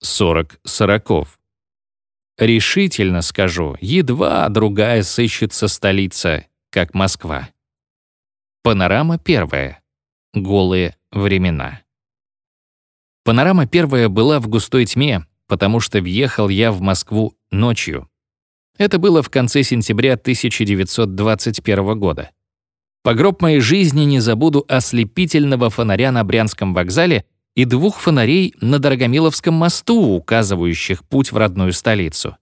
40 сороков. Решительно скажу, едва другая сыщется столица, как Москва. Панорама первая. Голые времена. Панорама первая была в густой тьме, потому что въехал я в Москву ночью. Это было в конце сентября 1921 года. По гроб моей жизни не забуду ослепительного фонаря на Брянском вокзале и двух фонарей на Дорогомиловском мосту, указывающих путь в родную столицу.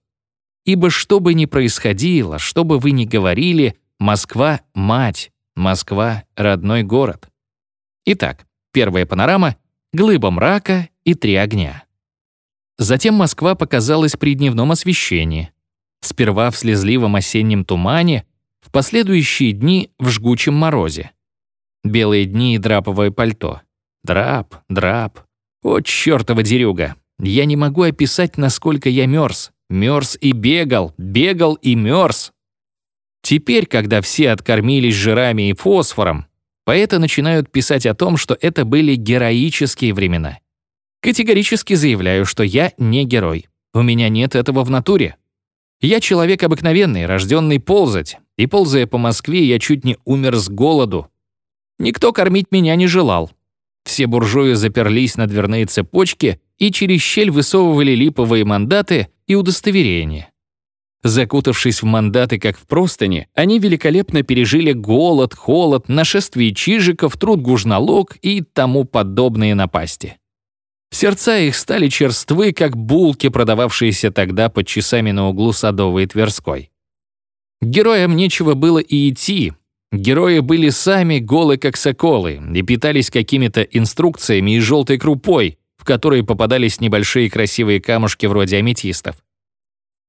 Ибо что бы ни происходило, что бы вы ни говорили, Москва — мать, Москва — родной город. Итак, первая панорама — глыба мрака и три огня. Затем Москва показалась при дневном освещении. Сперва в слезливом осеннем тумане, в последующие дни в жгучем морозе. Белые дни и драповое пальто. Драп, драп. О, чертова дерюга! Я не могу описать, насколько я мерз. Мерз и бегал, бегал и мерз. Теперь, когда все откормились жирами и фосфором, поэты начинают писать о том, что это были героические времена. Категорически заявляю, что я не герой. У меня нет этого в натуре. Я человек обыкновенный, рожденный ползать, и ползая по Москве, я чуть не умер с голоду. Никто кормить меня не желал. Все буржуи заперлись на дверные цепочки и через щель высовывали липовые мандаты и удостоверения. Закутавшись в мандаты, как в простыни, они великолепно пережили голод, холод, нашествие чижиков, труд гужналог и тому подобные напасти. Сердца их стали черствы, как булки, продававшиеся тогда под часами на углу Садовой и Тверской. Героям нечего было и идти, Герои были сами голы, как соколы, и питались какими-то инструкциями и желтой крупой, в которые попадались небольшие красивые камушки вроде аметистов.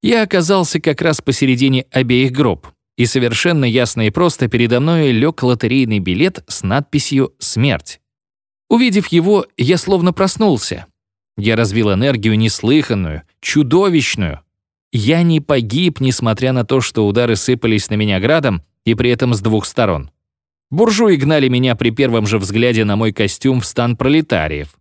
Я оказался как раз посередине обеих гроб, и совершенно ясно и просто передо мной лег лотерейный билет с надписью «Смерть». Увидев его, я словно проснулся. Я развил энергию неслыханную, чудовищную. Я не погиб, несмотря на то, что удары сыпались на меня градом, и при этом с двух сторон. Буржуи гнали меня при первом же взгляде на мой костюм в стан пролетариев.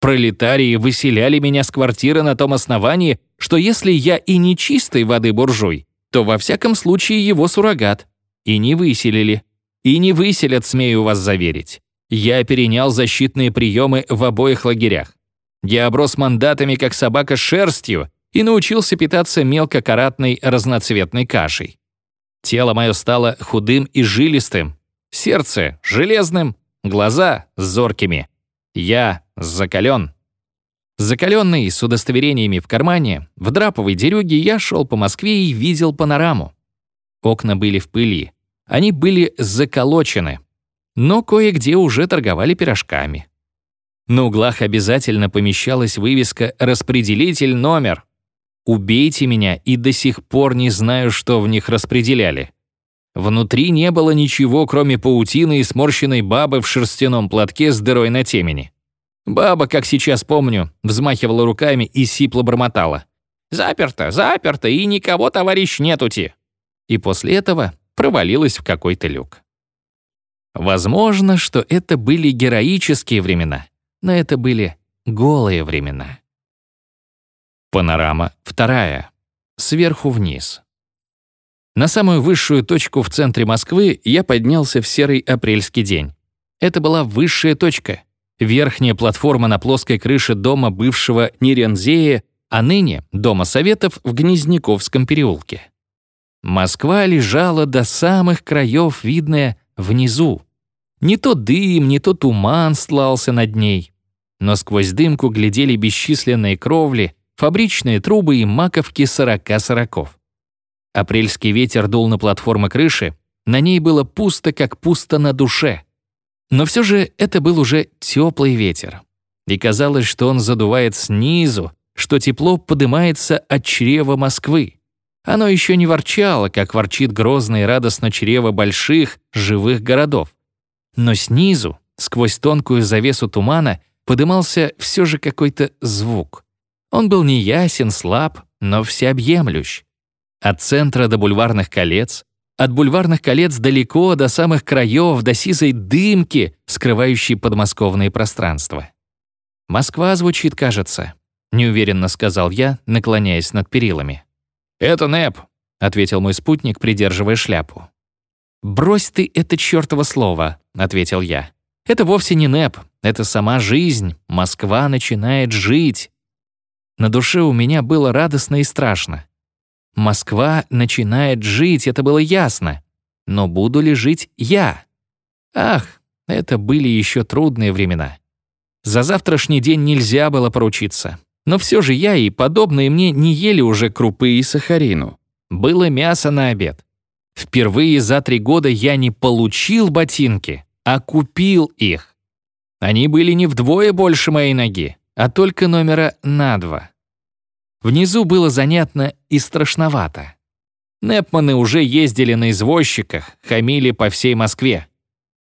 Пролетарии выселяли меня с квартиры на том основании, что если я и не чистой воды буржуй, то во всяком случае его суррогат. И не выселили. И не выселят, смею вас заверить. Я перенял защитные приемы в обоих лагерях. Я оброс мандатами, как собака, шерстью и научился питаться мелкокаратной разноцветной кашей. Тело мое стало худым и жилистым, сердце — железным, глаза — зоркими. Я закален. Закаленный, с удостоверениями в кармане, в драповой дерюге я шел по Москве и видел панораму. Окна были в пыли. Они были заколочены. Но кое-где уже торговали пирожками. На углах обязательно помещалась вывеска «Распределитель номер». Убейте меня, и до сих пор не знаю, что в них распределяли. Внутри не было ничего, кроме паутины и сморщенной бабы в шерстяном платке с дырой на темени. Баба, как сейчас помню, взмахивала руками и сипло бормотала. «Заперто, заперто, и никого, товарищ, нетути!» И после этого провалилась в какой-то люк. Возможно, что это были героические времена, но это были голые времена. Панорама вторая. Сверху вниз. На самую высшую точку в центре Москвы я поднялся в серый апрельский день. Это была высшая точка. Верхняя платформа на плоской крыше дома бывшего Нерензея, а ныне Дома Советов в Гнезняковском переулке. Москва лежала до самых краев, видная внизу. Не то дым, не то туман слался над ней. Но сквозь дымку глядели бесчисленные кровли, фабричные трубы и маковки сорока сороков. Апрельский ветер дул на платформы крыши, на ней было пусто, как пусто на душе. Но все же это был уже теплый ветер. И казалось, что он задувает снизу, что тепло подымается от чрева Москвы. Оно еще не ворчало, как ворчит грозно и радостно чрево больших, живых городов. Но снизу, сквозь тонкую завесу тумана, подымался все же какой-то звук. Он был неясен, слаб, но всеобъемлющ. От центра до бульварных колец, от бульварных колец далеко до самых краев, до сизой дымки, скрывающей подмосковные пространства. Москва звучит, кажется. — неуверенно сказал я, наклоняясь над перилами. «Это НЭП», — ответил мой спутник, придерживая шляпу. «Брось ты это чёртово слово», — ответил я. «Это вовсе не НЭП, это сама жизнь. Москва начинает жить». На душе у меня было радостно и страшно. Москва начинает жить, это было ясно. Но буду ли жить я? Ах, это были еще трудные времена. За завтрашний день нельзя было поручиться. Но все же я и подобные мне не ели уже крупы и сахарину. Было мясо на обед. Впервые за три года я не получил ботинки, а купил их. Они были не вдвое больше моей ноги, а только номера на два. Внизу было занятно и страшновато. Непманы уже ездили на извозчиках, хамили по всей Москве.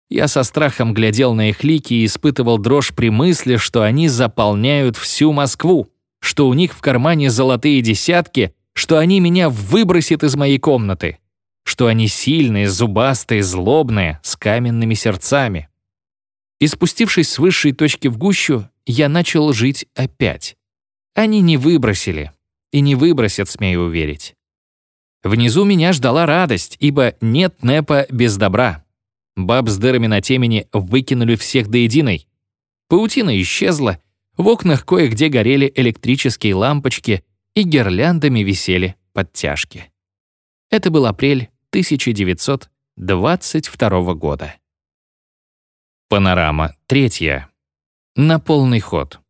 Я со страхом глядел на их лики и испытывал дрожь при мысли, что они заполняют всю Москву, что у них в кармане золотые десятки, что они меня выбросят из моей комнаты, что они сильные, зубастые, злобные, с каменными сердцами. И спустившись с высшей точки в гущу, я начал жить опять. Они не выбросили. И не выбросят, смею уверить. Внизу меня ждала радость, ибо нет Непа без добра. Баб с дырами на темени выкинули всех до единой. Паутина исчезла, в окнах кое-где горели электрические лампочки и гирляндами висели подтяжки. Это был апрель 1922 года. Панорама третья. На полный ход.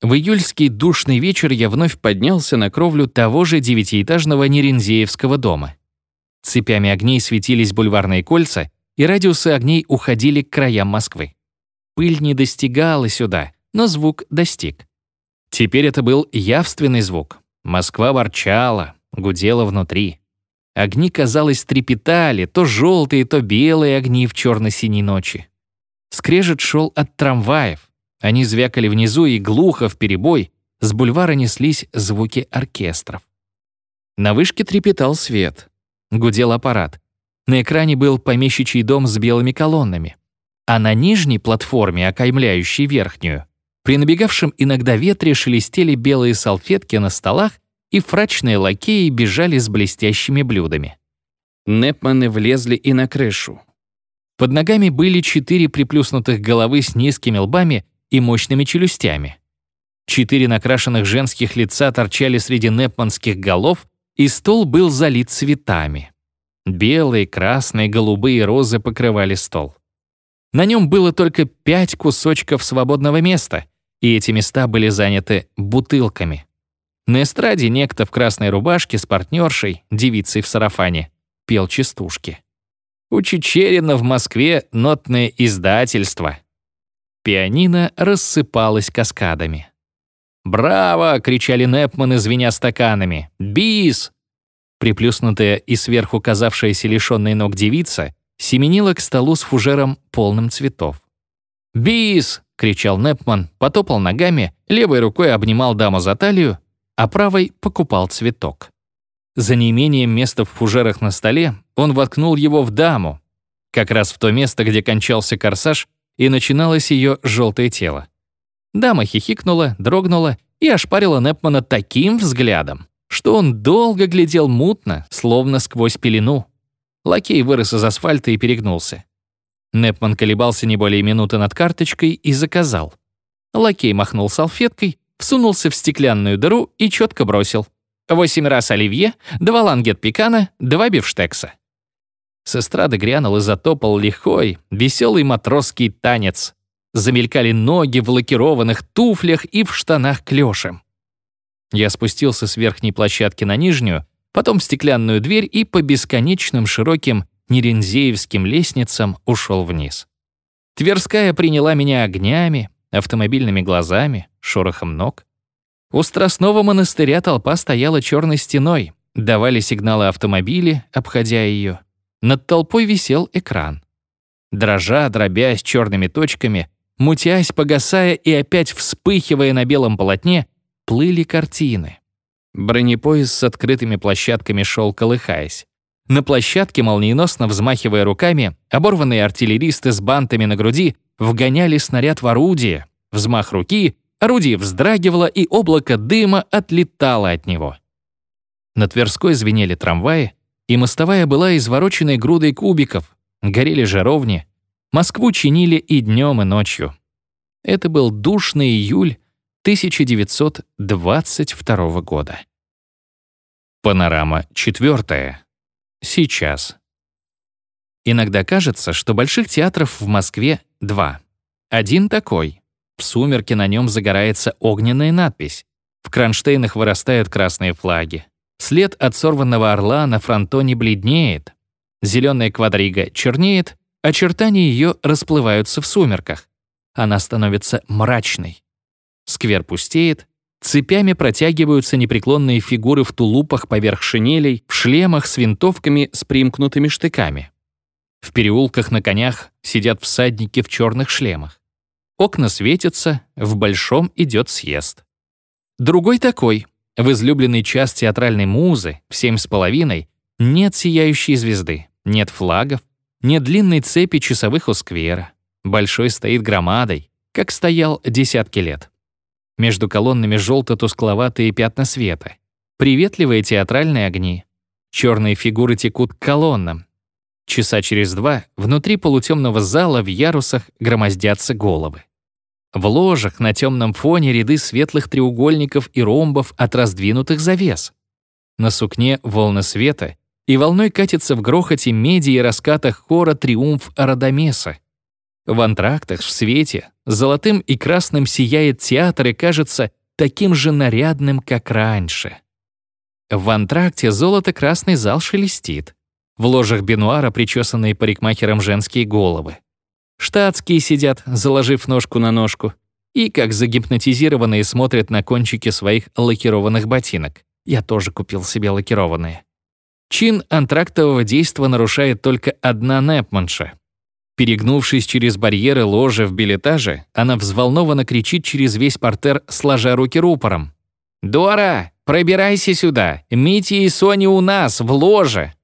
В июльский душный вечер я вновь поднялся на кровлю того же девятиэтажного Нерензеевского дома. Цепями огней светились бульварные кольца, и радиусы огней уходили к краям Москвы. Пыль не достигала сюда, но звук достиг. Теперь это был явственный звук. Москва ворчала, гудела внутри. Огни, казалось, трепетали, то желтые, то белые огни в черно-синей ночи. Скрежет шел от трамваев. Они звякали внизу и глухо, в перебой, с бульвара неслись звуки оркестров. На вышке трепетал свет. Гудел аппарат. На экране был помещичий дом с белыми колоннами. А на нижней платформе, окаймляющей верхнюю, при набегавшем иногда ветре шелестели белые салфетки на столах, и фрачные лакеи бежали с блестящими блюдами. Непманы влезли и на крышу. Под ногами были четыре приплюснутых головы с низкими лбами и мощными челюстями. Четыре накрашенных женских лица торчали среди непманских голов, и стол был залит цветами. Белые, красные, голубые розы покрывали стол. На нем было только пять кусочков свободного места, и эти места были заняты бутылками. На эстраде некто в красной рубашке с партнершей, девицей в сарафане, пел частушки. У Чечерина в Москве нотное издательство. Пианино рассыпалось каскадами. «Браво!» — кричали Непманы, звеня стаканами. «Бис!» Приплюснутая и сверху казавшаяся лишённой ног девица семенила к столу с фужером, полным цветов. «Бис!» — кричал Непман, потопал ногами, левой рукой обнимал даму за талию, а правой покупал цветок. За неимением места в фужерах на столе он воткнул его в даму, как раз в то место, где кончался корсаж и начиналось ее желтое тело. Дама хихикнула, дрогнула и ошпарила Непмана таким взглядом, что он долго глядел мутно, словно сквозь пелену. Лакей вырос из асфальта и перегнулся. Непман колебался не более минуты над карточкой и заказал. Лакей махнул салфеткой, всунулся в стеклянную дыру и четко бросил. Восемь раз оливье, два лангет пекана, два бифштекса. С эстрады грянул и затопал лихой, веселый матросский танец. Замелькали ноги в лакированных туфлях и в штанах клёшем. Я спустился с верхней площадки на нижнюю, потом в стеклянную дверь и по бесконечным широким нерензеевским лестницам ушел вниз. Тверская приняла меня огнями, автомобильными глазами, шорохом ног. У Страстного монастыря толпа стояла черной стеной, давали сигналы автомобили, обходя ее. Над толпой висел экран. Дрожа, дробясь черными точками, мутясь, погасая и опять вспыхивая на белом полотне, плыли картины. Бронепоезд с открытыми площадками шел, колыхаясь. На площадке, молниеносно взмахивая руками, оборванные артиллеристы с бантами на груди вгоняли снаряд в орудие. Взмах руки, Орудие вздрагивало, и облако дыма отлетало от него. На Тверской звенели трамваи, и мостовая была извороченной грудой кубиков, горели жаровни, Москву чинили и днем, и ночью. Это был душный июль 1922 года. Панорама четвертая. Сейчас. Иногда кажется, что больших театров в Москве два. Один такой. В сумерке на нем загорается огненная надпись. В кронштейнах вырастают красные флаги. След от сорванного орла на фронтоне бледнеет. Зеленая квадрига чернеет, очертания ее расплываются в сумерках. Она становится мрачной. Сквер пустеет, цепями протягиваются непреклонные фигуры в тулупах поверх шинелей, в шлемах с винтовками с примкнутыми штыками. В переулках на конях сидят всадники в черных шлемах. Окна светятся, в большом идет съезд. Другой такой. В излюбленный час театральной музы, в семь с половиной, нет сияющей звезды, нет флагов, нет длинной цепи часовых у сквера. Большой стоит громадой, как стоял десятки лет. Между колоннами желто-тускловатые пятна света, приветливые театральные огни. Черные фигуры текут к колоннам, Часа через два внутри полутемного зала в ярусах громоздятся головы. В ложах на темном фоне ряды светлых треугольников и ромбов от раздвинутых завес. На сукне волны света, и волной катится в грохоте меди и раскатах хора триумф Арадамеса. В антрактах в свете золотым и красным сияет театр и кажется таким же нарядным, как раньше. В антракте золото-красный зал шелестит. В ложах бенуара причесанные парикмахером женские головы. Штатские сидят, заложив ножку на ножку, и, как загипнотизированные, смотрят на кончики своих лакированных ботинок. Я тоже купил себе лакированные. Чин антрактового действа нарушает только одна Непманша. Перегнувшись через барьеры ложи в билетаже, она взволнованно кричит через весь портер, сложа руки рупором. «Дора, пробирайся сюда! Мити и Соня у нас, в ложе!»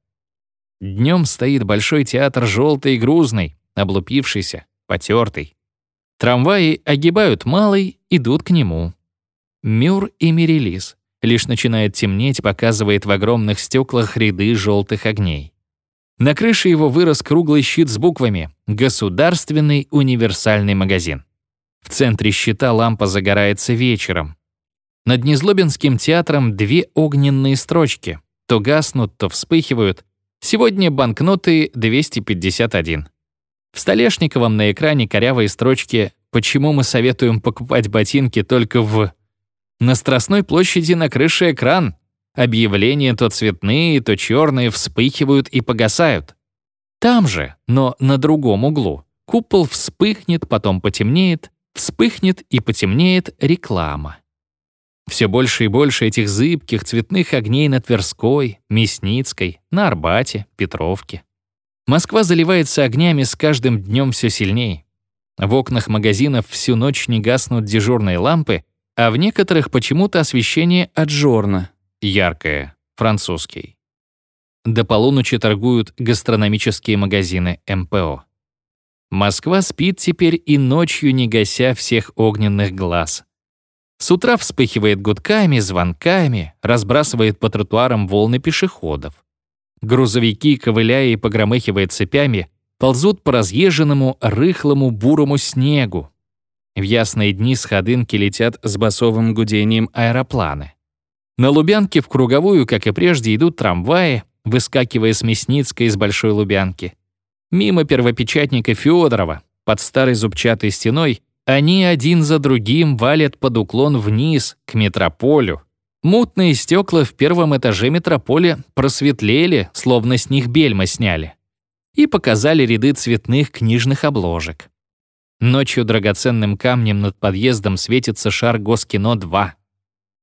Днем стоит большой театр желтый и грузный, облупившийся, потертый. Трамваи огибают малый, идут к нему. Мюр и Мирелис. Лишь начинает темнеть, показывает в огромных стеклах ряды желтых огней. На крыше его вырос круглый щит с буквами «Государственный универсальный магазин». В центре щита лампа загорается вечером. Над Незлобинским театром две огненные строчки. То гаснут, то вспыхивают, Сегодня банкноты 251. В Столешниковом на экране корявые строчки «Почему мы советуем покупать ботинки только в...» На Страстной площади на крыше экран. Объявления то цветные, то черные вспыхивают и погасают. Там же, но на другом углу, купол вспыхнет, потом потемнеет, вспыхнет и потемнеет реклама. Все больше и больше этих зыбких цветных огней на Тверской, Мясницкой, на Арбате, Петровке. Москва заливается огнями с каждым днем все сильнее. В окнах магазинов всю ночь не гаснут дежурные лампы, а в некоторых почему-то освещение аджорно, яркое, французский. До полуночи торгуют гастрономические магазины МПО. Москва спит теперь и ночью, не гася всех огненных глаз. С утра вспыхивает гудками, звонками, разбрасывает по тротуарам волны пешеходов. Грузовики, ковыляя и погромыхивая цепями, ползут по разъезженному, рыхлому, бурому снегу. В ясные дни с ходынки летят с басовым гудением аэропланы. На Лубянке в круговую, как и прежде, идут трамваи, выскакивая с Мясницкой из Большой Лубянки. Мимо первопечатника Федорова, под старой зубчатой стеной, они один за другим валят под уклон вниз, к метрополю. Мутные стекла в первом этаже метрополя просветлели, словно с них бельма сняли. И показали ряды цветных книжных обложек. Ночью драгоценным камнем над подъездом светится шар Госкино-2.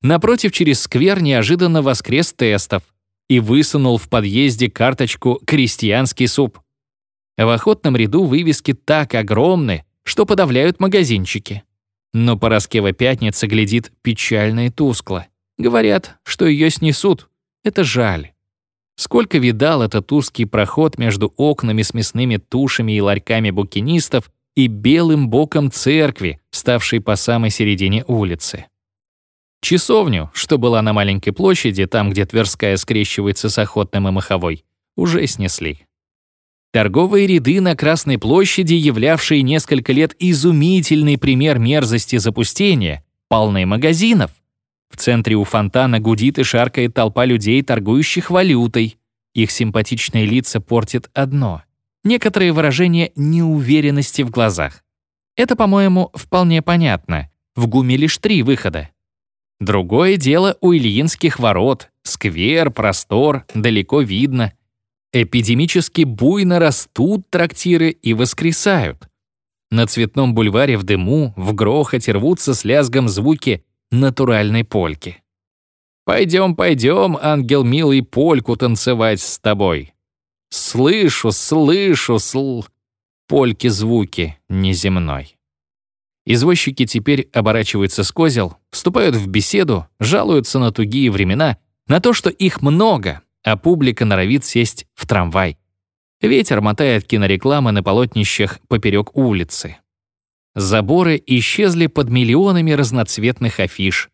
Напротив через сквер неожиданно воскрес тестов и высунул в подъезде карточку «Крестьянский суп». В охотном ряду вывески так огромны, что подавляют магазинчики. Но Пороскева пятница глядит печально и тускло. Говорят, что ее снесут. Это жаль. Сколько видал этот узкий проход между окнами с мясными тушами и ларьками букинистов, и белым боком церкви, ставшей по самой середине улицы. Часовню, что была на маленькой площади, там, где Тверская скрещивается с Охотным и Маховой, уже снесли. Торговые ряды на Красной площади, являвшие несколько лет изумительный пример мерзости запустения, полны магазинов. В центре у фонтана гудит и шаркает толпа людей, торгующих валютой. Их симпатичные лица портит одно — некоторые выражения неуверенности в глазах. Это, по-моему, вполне понятно. В ГУМе лишь три выхода. Другое дело у Ильинских ворот. Сквер, простор, далеко видно. Эпидемически буйно растут трактиры и воскресают. На Цветном бульваре в дыму, в грохоте рвутся с лязгом звуки натуральной польки. «Пойдем, пойдем, ангел милый, польку танцевать с тобой». Слышу, слышу, сл... Польки звуки неземной. Извозчики теперь оборачиваются с козел, вступают в беседу, жалуются на тугие времена, на то, что их много, а публика норовит сесть в трамвай. Ветер мотает кинорекламы на полотнищах поперек улицы. Заборы исчезли под миллионами разноцветных афиш.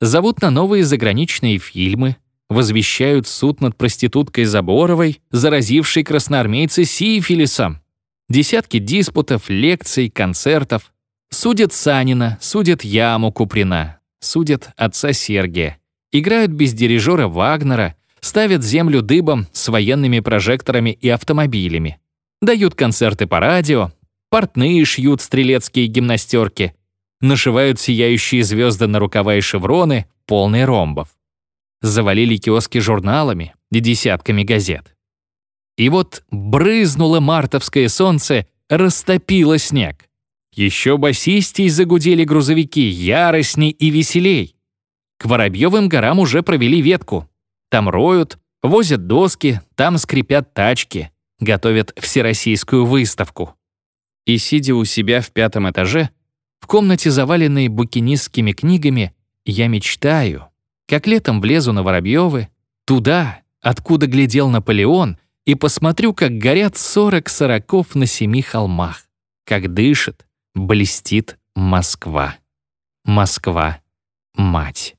Зовут на новые заграничные фильмы, возвещают суд над проституткой Заборовой, заразившей красноармейца сифилисом. Десятки диспутов, лекций, концертов. Судят Санина, судят Яму Куприна, судят отца Сергия. Играют без дирижера Вагнера, ставят землю дыбом с военными прожекторами и автомобилями. Дают концерты по радио, портные шьют стрелецкие гимнастерки, нашивают сияющие звезды на рукава и шевроны, полные ромбов. Завалили киоски журналами и десятками газет. И вот брызнуло мартовское солнце, растопило снег. Еще басистей загудели грузовики, яростней и веселей. К Воробьевым горам уже провели ветку. Там роют, возят доски, там скрипят тачки, готовят всероссийскую выставку. И сидя у себя в пятом этаже, в комнате, заваленной букинистскими книгами, я мечтаю, как летом влезу на Воробьевы, туда, откуда глядел Наполеон, и посмотрю, как горят сорок сороков на семи холмах, как дышит, блестит Москва. Москва — мать.